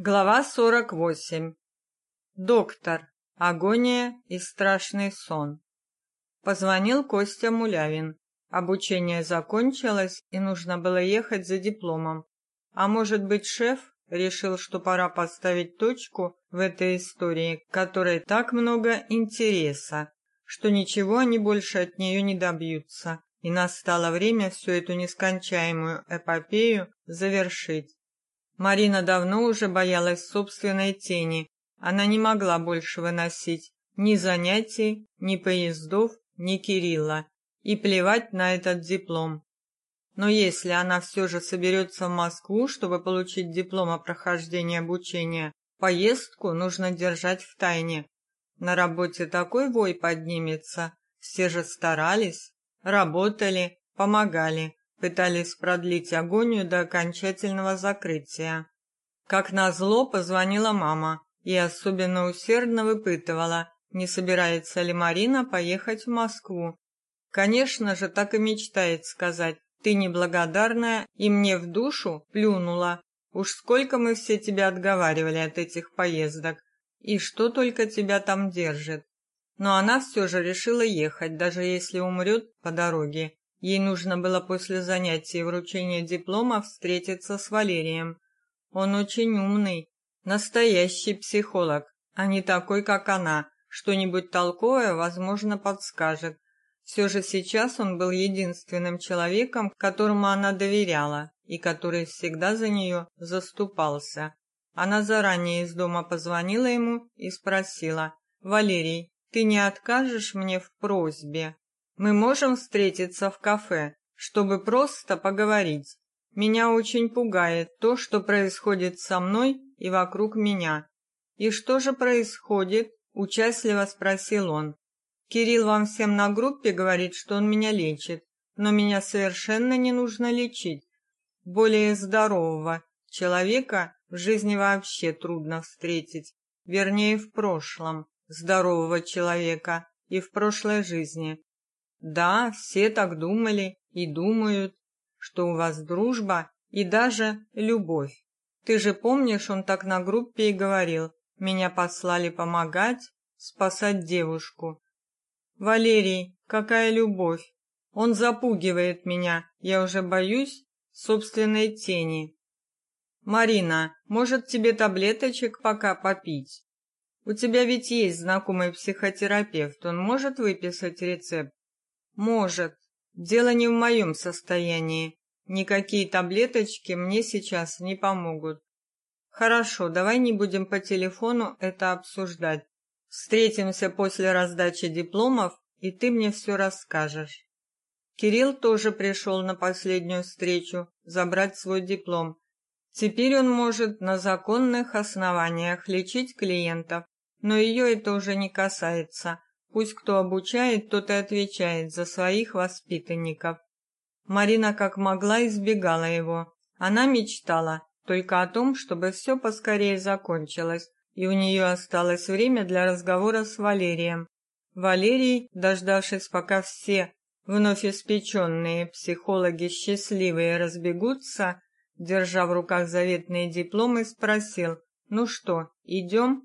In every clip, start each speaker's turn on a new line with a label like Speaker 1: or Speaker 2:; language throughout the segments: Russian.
Speaker 1: Глава 48. Доктор. Агония и страшный сон. Позвонил Костя Мулявин. Обучение закончилось, и нужно было ехать за дипломом. А может быть, шеф решил, что пора поставить точку в этой истории, которой так много интереса, что ничего они больше от нее не добьются. И настало время всю эту нескончаемую эпопею завершить. Марина давно уже боялась собственной тени. Она не могла больше выносить ни занятий, ни поездов, ни Кирилла. И плевать на этот диплом. Но если она все же соберется в Москву, чтобы получить диплом о прохождении обучения, поездку нужно держать в тайне. На работе такой вой поднимется. Все же старались, работали, помогали пытались продлить агонию до окончательного закрытия. Как назло, позвонила мама и особенно усердно выпытывала, не собирается ли Марина поехать в Москву. Конечно же, так и мечтает сказать: "Ты неблагодарная и мне в душу плюнула. Уж сколько мы все тебя отговаривали от этих поездок, и что только тебя там держит". Но она все же решила ехать, даже если умрет по дороге. Ей нужно было после занятий вручения диплома встретиться с Валерием. Он очень умный, настоящий психолог, а не такой, как она. Что-нибудь толковое, возможно, подскажет. Все же сейчас он был единственным человеком, которому она доверяла и который всегда за нее заступался. Она заранее из дома позвонила ему и спросила: "Валерий, ты не откажешь мне в просьбе?" Мы можем встретиться в кафе, чтобы просто поговорить. Меня очень пугает то, что происходит со мной и вокруг меня. И что же происходит? участливо спросил он. Кирилл вам всем на группе говорит, что он меня лечит, но меня совершенно не нужно лечить. Более здорового человека в жизни вообще трудно встретить, вернее, в прошлом здорового человека и в прошлой жизни. Да, все так думали и думают, что у вас дружба и даже любовь. Ты же помнишь, он так на группе и говорил: "Меня послали помогать, спасать девушку". Валерий, какая любовь? Он запугивает меня. Я уже боюсь собственной тени. Марина, может, тебе таблеточек пока попить? У тебя ведь есть знакомый психотерапевт, он может выписать рецепт. Может. Дело не в моем состоянии. Никакие таблеточки мне сейчас не помогут. Хорошо, давай не будем по телефону это обсуждать. Встретимся после раздачи дипломов, и ты мне все расскажешь. Кирилл тоже пришел на последнюю встречу забрать свой диплом. Теперь он может на законных основаниях лечить клиентов, но ее это уже не касается. Пусть кто обучает, тот и отвечает за своих воспитанников. Марина как могла избегала его. Она мечтала только о том, чтобы все поскорее закончилось, и у нее осталось время для разговора с Валерием. Валерий, дождавшись, пока все вновь испеченные психологи счастливые разбегутся, держа в руках заветные дипломы, спросил: "Ну что, идем?»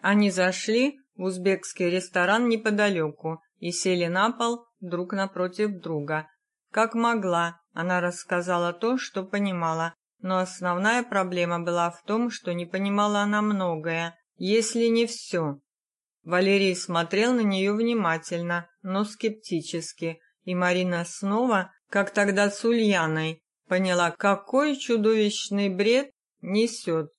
Speaker 1: Они зашли в узбекский ресторан неподалеку и сели на пол друг напротив друга. Как могла, она рассказала то, что понимала, но основная проблема была в том, что не понимала она многое, если не все. Валерий смотрел на нее внимательно, но скептически, и Марина снова, как тогда с Ульяной, поняла, какой чудовищный бред несет.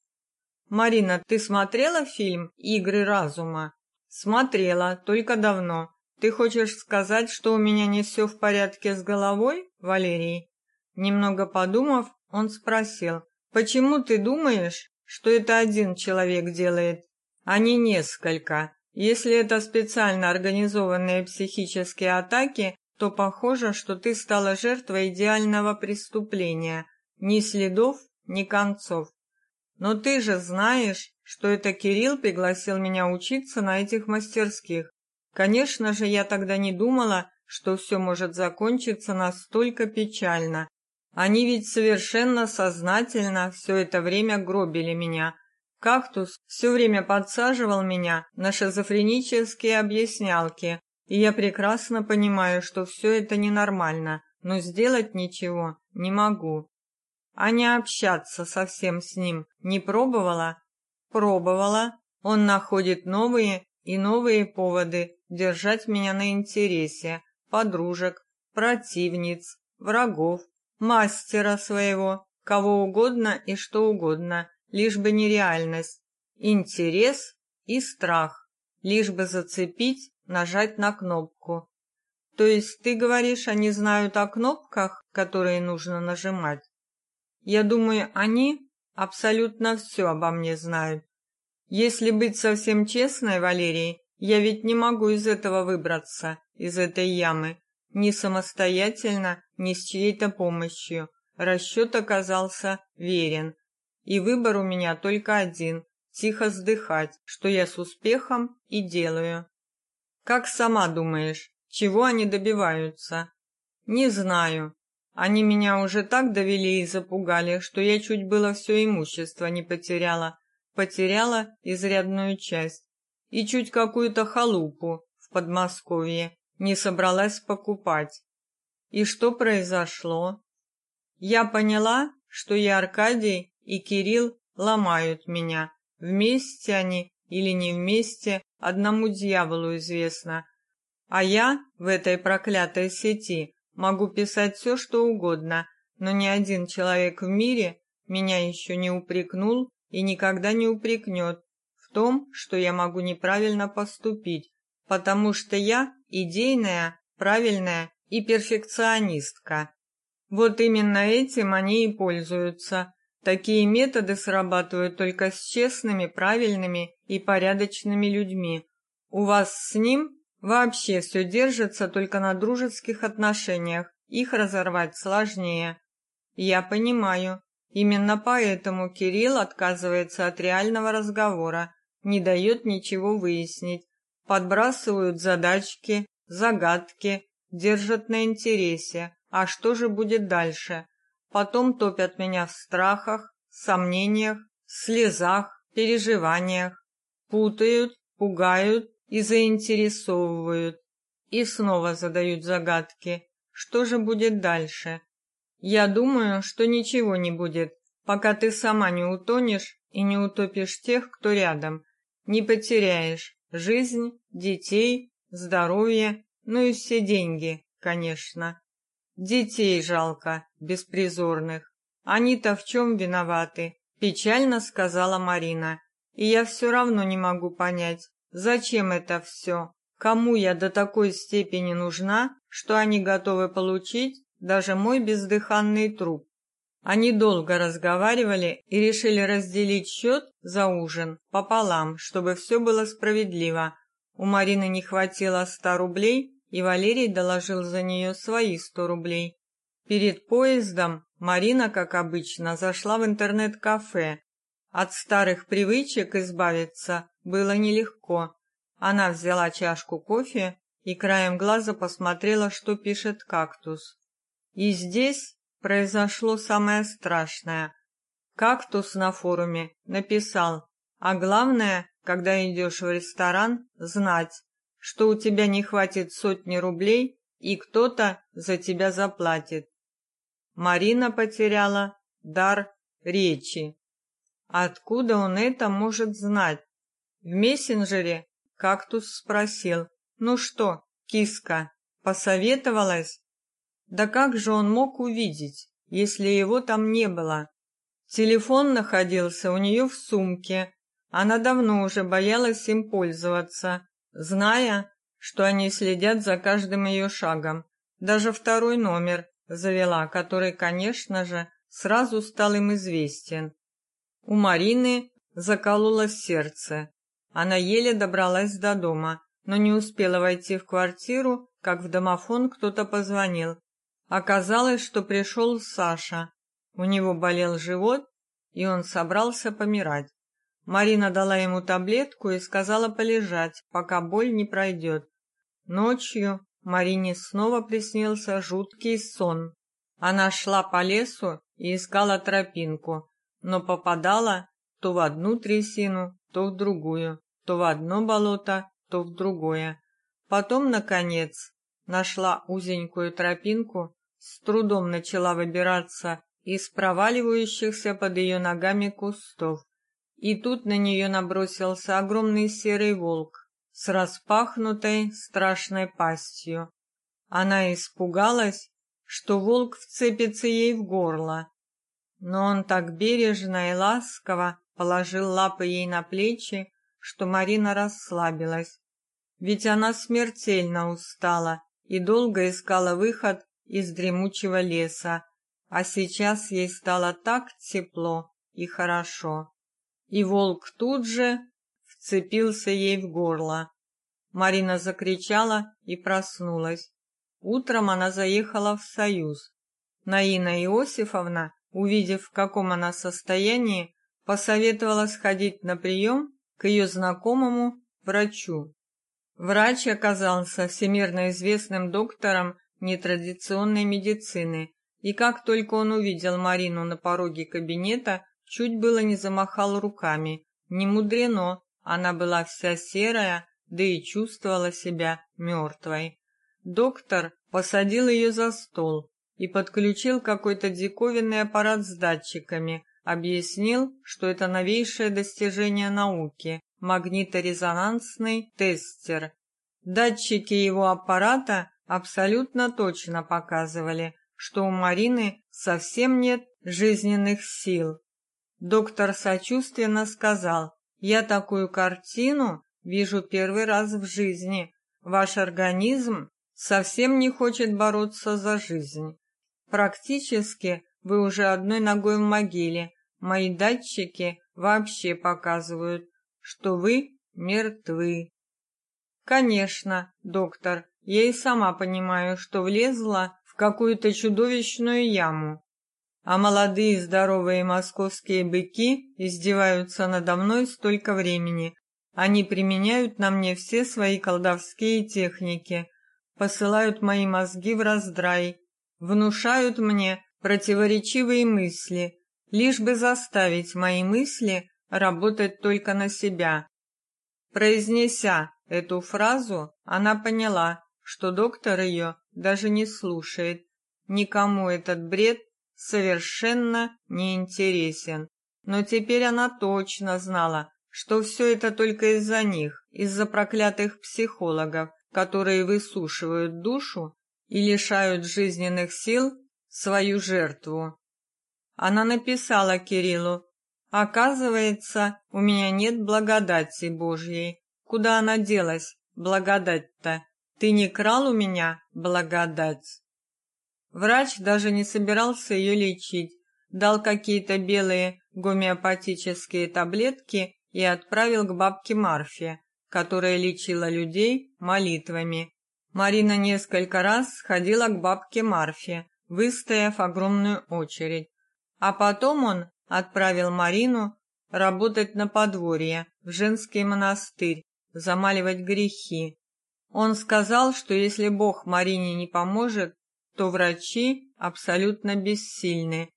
Speaker 1: Марина, ты смотрела фильм Игры разума? Смотрела, только давно. Ты хочешь сказать, что у меня не все в порядке с головой, Валерий? Немного подумав, он спросил: "Почему ты думаешь, что это один человек делает, а не несколько? Если это специально организованные психические атаки, то похоже, что ты стала жертвой идеального преступления. Ни следов, ни концов. Но ты же знаешь, что это Кирилл пригласил меня учиться на этих мастерских. Конечно же, я тогда не думала, что все может закончиться настолько печально. Они ведь совершенно сознательно все это время гробили меня, Кактус все время подсаживал меня на шизофренические объяснялки, и я прекрасно понимаю, что все это ненормально, но сделать ничего не могу. А не общаться совсем с ним не пробовала? Пробовала. Он находит новые и новые поводы держать меня на интересе, подружек, противниц, врагов, мастера своего, кого угодно и что угодно, лишь бы не реальность, интерес и страх, лишь бы зацепить, нажать на кнопку. То есть ты говоришь, они знают о кнопках, которые нужно нажимать? Я думаю, они абсолютно все обо мне знают. Если быть совсем честной, Валерий, я ведь не могу из этого выбраться, из этой ямы, ни самостоятельно, ни с чьей-то помощью. Расчет оказался верен. И выбор у меня только один тихо вздыхать, что я с успехом и делаю. Как сама думаешь, чего они добиваются? Не знаю. Они меня уже так довели и запугали, что я чуть было все имущество не потеряла. Потеряла изрядную часть. И чуть какую-то халупу в Подмосковье не собралась покупать. И что произошло? Я поняла, что и Аркадий, и Кирилл ломают меня. Вместе они или не вместе, одному дьяволу известно. А я в этой проклятой сети могу писать все, что угодно, но ни один человек в мире меня еще не упрекнул и никогда не упрекнет в том, что я могу неправильно поступить, потому что я идейная, правильная и перфекционистка. Вот именно этим они и пользуются. Такие методы срабатывают только с честными, правильными и порядочными людьми. У вас с ним вообще все держится только на дружеских отношениях. Их разорвать сложнее. Я понимаю. Именно поэтому Кирилл отказывается от реального разговора, не дает ничего выяснить, подбрасывают задачки, загадки, держат на интересе. А что же будет дальше? Потом топят меня в страхах, сомнениях, слезах, переживаниях, путают, пугают и заинтересовывают. И снова задают загадки. Что же будет дальше? Я думаю, что ничего не будет, пока ты сама не утонешь и не утопишь тех, кто рядом. Не потеряешь жизнь, детей, здоровье, ну и все деньги, конечно. Детей жалко, беспризорных. Они-то в чем виноваты? Печально сказала Марина. И я все равно не могу понять, зачем это все? Кому я до такой степени нужна, что они готовы получить даже мой бездыханный труп? Они долго разговаривали и решили разделить счет за ужин пополам, чтобы все было справедливо. У Марины не хватило ста рублей, и Валерий доложил за нее свои сто рублей. Перед поездом Марина, как обычно, зашла в интернет-кафе. От старых привычек избавиться было нелегко. Она взяла чашку кофе и краем глаза посмотрела, что пишет кактус. И здесь произошло самое страшное. Кактус на форуме написал: "А главное, когда идешь в ресторан, знать, что у тебя не хватит сотни рублей, и кто-то за тебя заплатит". Марина потеряла дар речи. Откуда он это может знать? В мессенджере кактус спросил: "Ну что, киска, посоветовалась?" Да как же он мог увидеть, если его там не было? Телефон находился у нее в сумке. Она давно уже боялась им пользоваться, зная, что они следят за каждым ее шагом. Даже второй номер завела, который, конечно же, сразу стал им известен. У Марины закололось сердце. Она еле добралась до дома, но не успела войти в квартиру, как в домофон кто-то позвонил. Оказалось, что пришел Саша. У него болел живот, и он собрался помирать. Марина дала ему таблетку и сказала полежать, пока боль не пройдет. Ночью Марине снова приснился жуткий сон. Она шла по лесу и искала тропинку, но попадала то в одну трясину, то в другую, то в одно болото, то в другое. Потом, наконец, нашла узенькую тропинку, с трудом начала выбираться из проваливающихся под ее ногами кустов. И тут на нее набросился огромный серый волк с распахнутой страшной пастью. Она испугалась, что волк вцепится ей в горло. Но он так бережно и ласково положил лапы ей на плечи, что Марина расслабилась. Ведь она смертельно устала и долго искала выход из дремучего леса, а сейчас ей стало так тепло и хорошо. И волк тут же вцепился ей в горло. Марина закричала и проснулась. Утром она заехала в Союз. Наина Иосифовна, увидев, в каком она состоянии, посоветовала сходить на прием к ее знакомому врачу. Врач оказался всемирно известным доктором нетрадиционной медицины, и как только он увидел Марину на пороге кабинета, чуть было не замахал руками. Не мудрено, она была вся серая, да и чувствовала себя мертвой. Доктор посадил ее за стол и подключил какой-то диковинный аппарат с датчиками, объяснил, что это новейшее достижение науки магниторезонансный тестер. Датчики его аппарата абсолютно точно показывали, что у Марины совсем нет жизненных сил. Доктор сочувственно сказал: "Я такую картину вижу первый раз в жизни. Ваш организм совсем не хочет бороться за жизнь. Практически вы уже одной ногой в могиле. Мои датчики вообще показывают, что вы мертвы. Конечно, доктор, я и сама понимаю, что влезла в какую-то чудовищную яму. А молодые здоровые московские быки издеваются надо мной столько времени. Они применяют на мне все свои колдовские техники, посылают мои мозги в раздрай, внушают мне противоречивые мысли, лишь бы заставить мои мысли работать только на себя. Произнеся эту фразу, она поняла, что доктор ее даже не слушает. Никому этот бред совершенно не интересен. Но теперь она точно знала, что все это только из-за них, из-за проклятых психологов, которые высушивают душу и лишают жизненных сил свою жертву. Она написала Кириллу, Оказывается, у меня нет благодати Божьей. Куда она делась, благодать-то? Ты не крал у меня благодать. Врач даже не собирался ее лечить, дал какие-то белые гомеопатические таблетки и отправил к бабке Марфе, которая лечила людей молитвами. Марина несколько раз ходила к бабке Марфе, выстояв огромную очередь. А потом он отправил Марину работать на подворье, в женский монастырь, замаливать грехи. Он сказал, что если Бог Марине не поможет, то врачи абсолютно бессильны.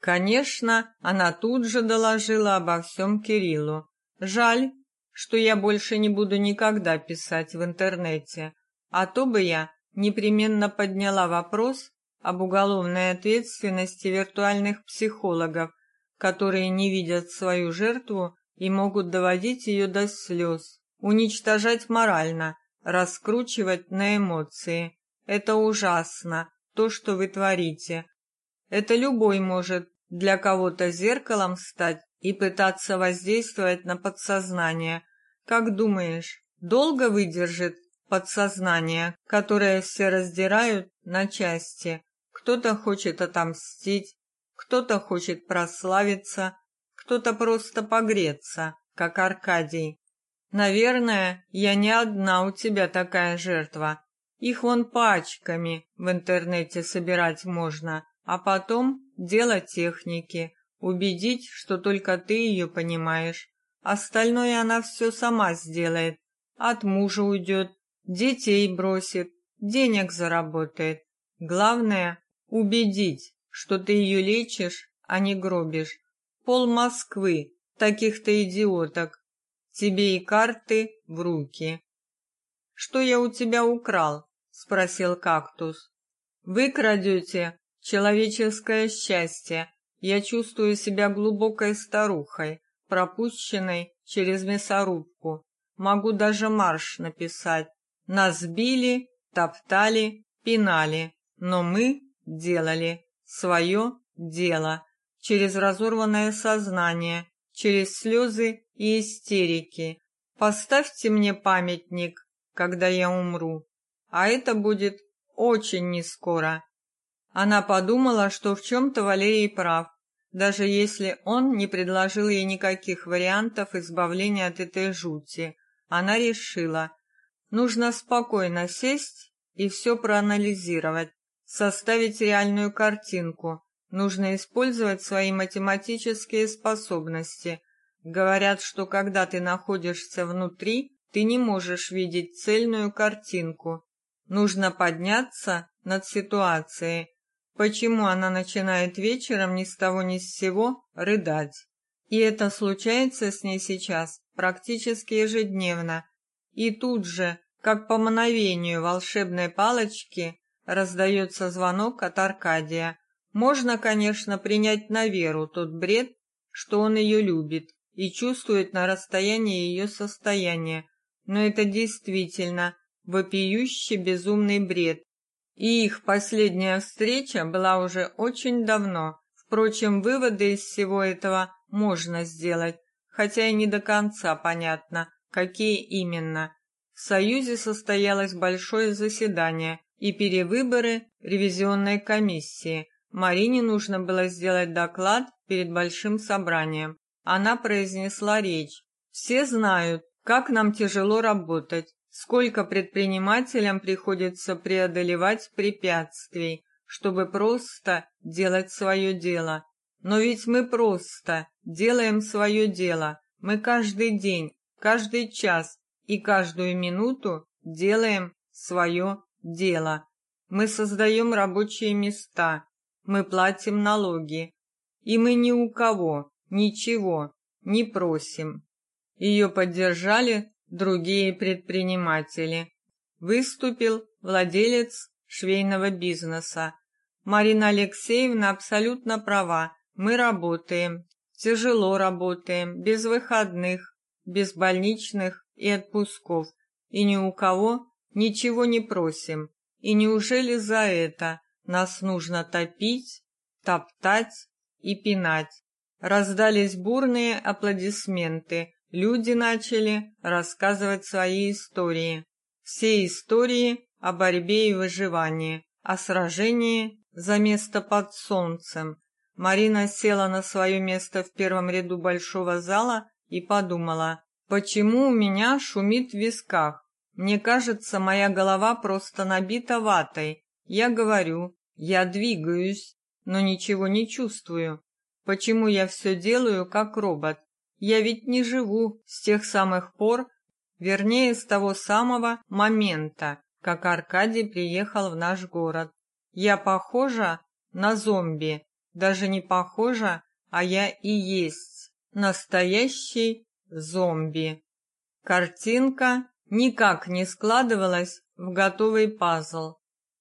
Speaker 1: Конечно, она тут же доложила обо всем Кириллу. Жаль, что я больше не буду никогда писать в интернете, а то бы я непременно подняла вопрос об уголовной ответственности виртуальных психологов которые не видят свою жертву и могут доводить ее до слез, уничтожать морально, раскручивать на эмоции. Это ужасно, то, что вы творите. Это любой может для кого-то зеркалом стать и пытаться воздействовать на подсознание. Как думаешь, долго выдержит подсознание, которое все раздирают на части? Кто-то хочет отомстить, кто-то хочет прославиться, кто-то просто погреться, как Аркадий. Наверное, я не одна у тебя такая жертва. Их вон пачками в интернете собирать можно, а потом дело техники, убедить, что только ты ее понимаешь. Остальное она все сама сделает. От мужа уйдет, детей бросит, денег заработает. Главное убедить что ты ее лечишь, а не гробишь. Пол Москвы таких-то идиоток. Тебе и карты в руки. Что я у тебя украл? спросил кактус. Вы крадете человеческое счастье. Я чувствую себя глубокой старухой, пропущенной через мясорубку. Могу даже марш написать. Нас били, топтали, пинали, но мы делали свое дело через разорванное сознание, через слезы и истерики. Поставьте мне памятник, когда я умру, а это будет очень нескоро. Она подумала, что в чем то Валерий прав, даже если он не предложил ей никаких вариантов избавления от этой жути. Она решила, нужно спокойно сесть и все проанализировать, составить реальную картинку. Нужно использовать свои математические способности. Говорят, что когда ты находишься внутри, ты не можешь видеть цельную картинку. Нужно подняться над ситуацией. Почему она начинает вечером ни с того ни с сего рыдать? И это случается с ней сейчас практически ежедневно. И тут же, как по мановению волшебной палочки, раздается звонок от Аркадия. Можно, конечно, принять на веру тот бред, что он ее любит и чувствует на расстоянии ее состояние, но это действительно вопиющий безумный бред. И их последняя встреча была уже очень давно. Впрочем, выводы из всего этого можно сделать, хотя и не до конца понятно, какие именно. В Союзе состоялось большое заседание и перевыборы ревизионной комиссии. Марине нужно было сделать доклад перед большим собранием. Она произнесла речь. Все знают, как нам тяжело работать, сколько предпринимателям приходится преодолевать препятствий, чтобы просто делать свое дело. Но ведь мы просто делаем свое дело. Мы каждый день, каждый час и каждую минуту делаем свое дело. Мы создаем рабочие места, мы платим налоги, и мы ни у кого ничего не просим. Ее поддержали другие предприниматели. Выступил владелец швейного бизнеса. Марина Алексеевна абсолютно права. Мы работаем, тяжело работаем, без выходных, без больничных и отпусков, и ни у кого ничего не просим. И неужели за это нас нужно топить, топтать и пинать. Раздались бурные аплодисменты. Люди начали рассказывать свои истории. Все истории о борьбе и выживании, о сражении за место под солнцем. Марина села на свое место в первом ряду большого зала и подумала: "Почему у меня шумит в висках? Мне кажется, моя голова просто набита ватой. Я говорю, я двигаюсь, но ничего не чувствую. Почему я все делаю как робот? Я ведь не живу с тех самых пор, вернее, с того самого момента, как Аркадий приехал в наш город. Я похожа на зомби, даже не похожа, а я и есть настоящий зомби. Картинка никак не складывалась в готовый пазл.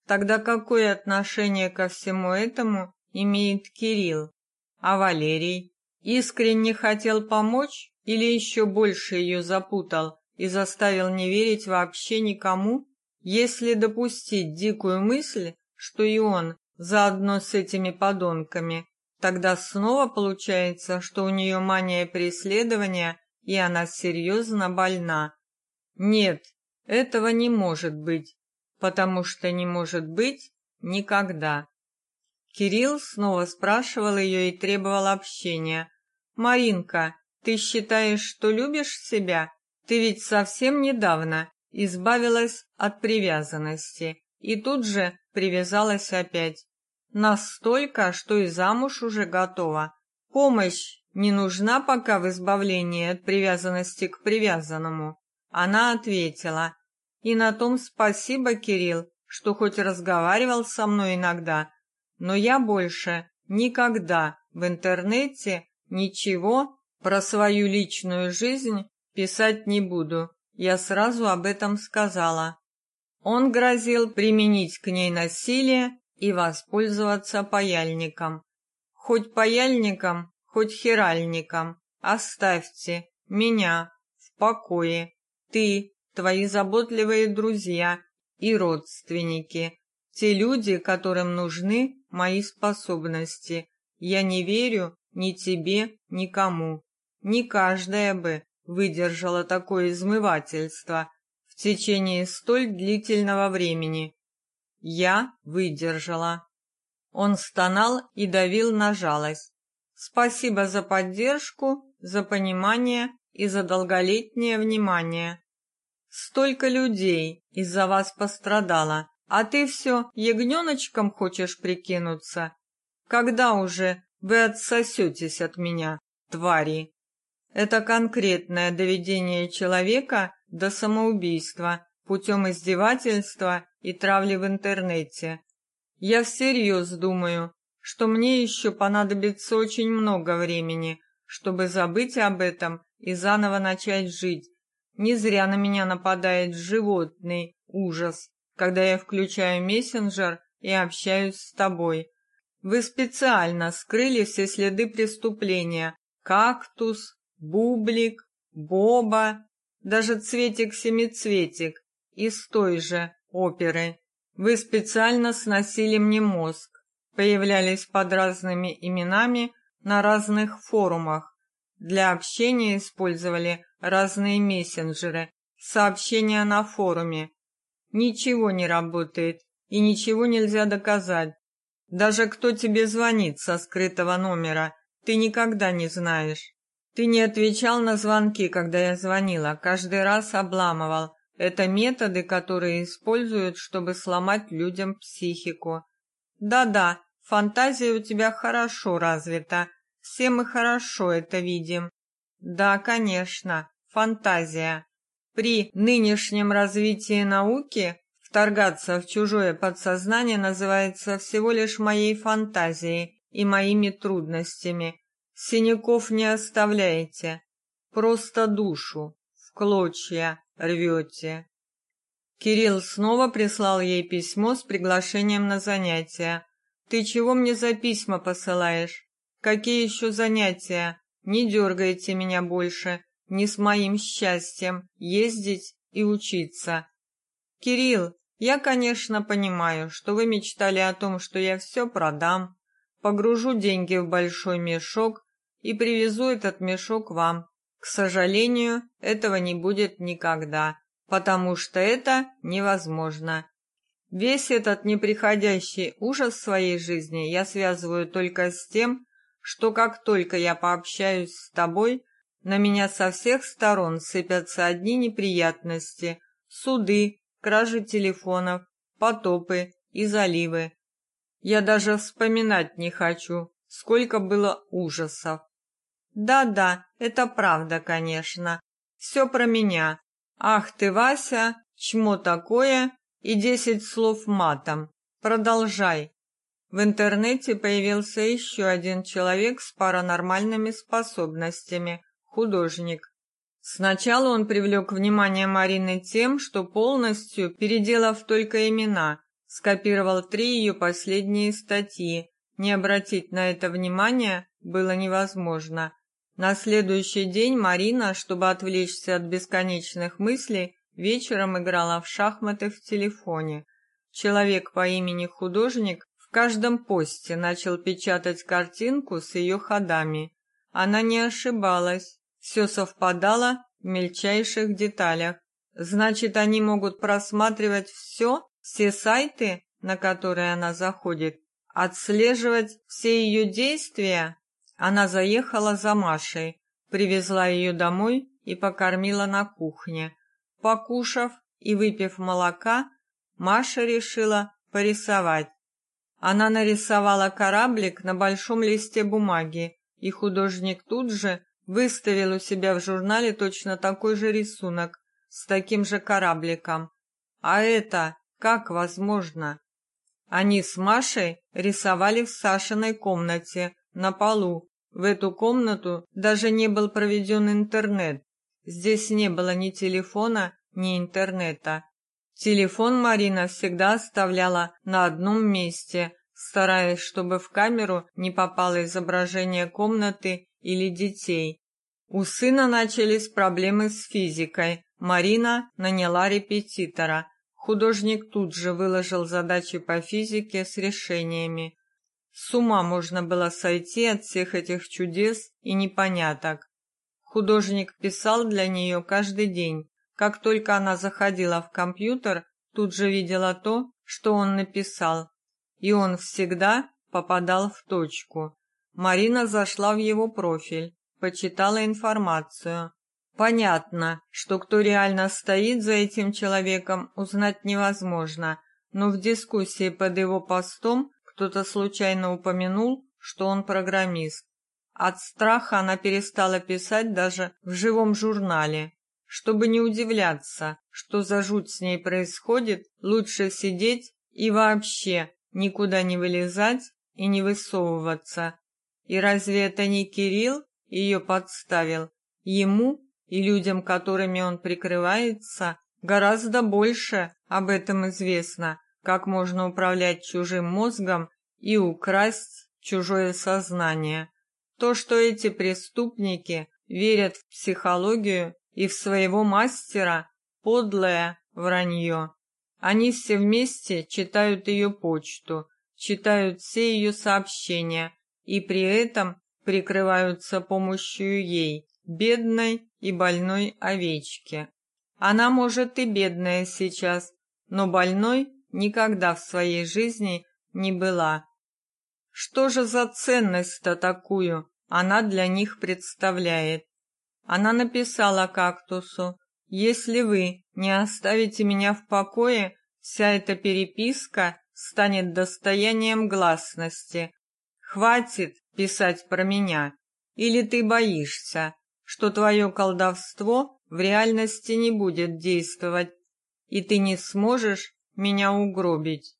Speaker 1: Тогда какое отношение ко всему этому имеет Кирилл? А Валерий искренне хотел помочь или еще больше ее запутал и заставил не верить вообще никому? Если допустить дикую мысль, что и он заодно с этими подонками, тогда снова получается, что у нее мания преследования, и она серьезно больна. Нет, этого не может быть потому что не может быть никогда. Кирилл снова спрашивал ее и требовал общения. Маринка, ты считаешь, что любишь себя? Ты ведь совсем недавно избавилась от привязанности и тут же привязалась опять. Настолько, что и замуж уже готова. Помощь не нужна пока в избавлении от привязанности к привязанному. Она ответила: и на том спасибо, Кирилл, что хоть разговаривал со мной иногда, но я больше никогда в интернете ничего Про свою личную жизнь писать не буду. Я сразу об этом сказала. Он грозил применить к ней насилие и воспользоваться паяльником. Хоть паяльником, хоть хиральником. Оставьте меня в покое. Ты, твои заботливые друзья и родственники, те люди, которым нужны мои способности. Я не верю ни тебе, никому. Не каждая бы выдержала такое измывательство в течение столь длительного времени. Я выдержала. Он стонал и давил на жалость. Спасибо за поддержку, за понимание и за долголетнее внимание. Столько людей из-за вас пострадало, а ты все ягненочком хочешь прикинуться. Когда уже вы отсосетесь от меня, твари? Это конкретное доведение человека до самоубийства путем издевательства и травли в интернете. Я всерьез думаю, что мне еще понадобится очень много времени, чтобы забыть об этом и заново начать жить. Не зря на меня нападает животный ужас, когда я включаю мессенджер и общаюсь с тобой. Вы специально скрыли все следы преступления. Кактус, бублик, боба, даже цветик-семицветик из той же оперы. Вы специально сносили мне мозг, появлялись под разными именами на разных форумах. Для общения использовали разные мессенджеры, сообщения на форуме. Ничего не работает и ничего нельзя доказать. Даже кто тебе звонит со скрытого номера, ты никогда не знаешь. Ты не отвечал на звонки, когда я звонила, каждый раз обламывал. Это методы, которые используют, чтобы сломать людям психику. Да-да, фантазия у тебя хорошо развита. Все мы хорошо это видим. Да, конечно, фантазия. При нынешнем развитии науки вторгаться в чужое подсознание называется всего лишь моей фантазией и моими трудностями. Синяков не оставляете, просто душу в клочья рвете. Кирилл снова прислал ей письмо с приглашением на занятия. Ты чего мне за письма посылаешь? Какие еще занятия? Не дергайте меня больше, не с моим счастьем ездить и учиться. Кирилл, я, конечно, понимаю, что вы мечтали о том, что я все продам, погружу деньги в большой мешок и привезу этот мешок вам. К сожалению, этого не будет никогда, потому что это невозможно. Весь этот неприходящий ужас своей жизни я связываю только с тем, что как только я пообщаюсь с тобой, на меня со всех сторон сыпятся одни неприятности: суды, кражи телефонов, потопы и заливы. Я даже вспоминать не хочу, сколько было ужасов. Да-да, это правда, конечно. Все про меня. Ах ты, Вася, чмо такое? И десять слов матом. Продолжай. В интернете появился еще один человек с паранормальными способностями художник. Сначала он привлек внимание Марины тем, что полностью, переделав только имена, скопировал три ее последние статьи. Не обратить на это внимания было невозможно. На следующий день Марина, чтобы отвлечься от бесконечных мыслей, вечером играла в шахматы в телефоне. Человек по имени Художник в каждом посте начал печатать картинку с ее ходами. Она не ошибалась, все совпадало в мельчайших деталях. Значит, они могут просматривать все, все сайты, на которые она заходит, отслеживать все ее действия. Она заехала за Машей, привезла ее домой и покормила на кухне. Покушав и выпив молока, Маша решила порисовать. Она нарисовала кораблик на большом листе бумаги, и художник тут же выставил у себя в журнале точно такой же рисунок с таким же корабликом. А это как возможно? Они с Машей рисовали в Сашиной комнате на полу в эту комнату даже не был проведен интернет. Здесь не было ни телефона, ни интернета. Телефон Марина всегда оставляла на одном месте, стараясь, чтобы в камеру не попало изображение комнаты или детей. У сына начались проблемы с физикой. Марина наняла репетитора. Художник тут же выложил задачи по физике с решениями. С ума можно было сойти от всех этих чудес и непоняток. Художник писал для нее каждый день. Как только она заходила в компьютер, тут же видела то, что он написал, и он всегда попадал в точку. Марина зашла в его профиль, почитала информацию. Понятно, что кто реально стоит за этим человеком, узнать невозможно, но в дискуссии под его постом кто-то случайно упомянул, что он программист. От страха она перестала писать даже в живом журнале. Чтобы не удивляться, что за жуть с ней происходит, лучше сидеть и вообще никуда не вылезать и не высовываться. И разве это не Кирилл ее подставил? Ему и людям, которыми он прикрывается, гораздо больше об этом известно, как можно управлять чужим мозгом и украсть чужое сознание. То, что эти преступники верят в психологию и в своего мастера, подлое вранье. Они все вместе читают ее почту, читают все ее сообщения и при этом прикрываются помощью ей, бедной и больной овечке. Она может и бедная сейчас, но больной никогда в своей жизни не была. Что же за ценность-то такую она для них представляет? Она написала кактусу: "Если вы не оставите меня в покое, вся эта переписка станет достоянием гласности. Хватит писать про меня. Или ты боишься, что твое колдовство в реальности не будет действовать, и ты не сможешь меня угробить.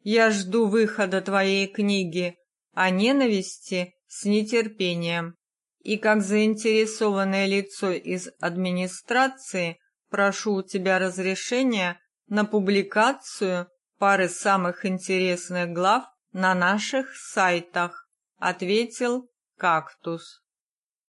Speaker 1: Я жду выхода твоей книги о ненависти с нетерпением. И как заинтересованное лицо из администрации прошу у тебя разрешения на публикацию пары самых интересных глав на наших сайтах, ответил Кактус.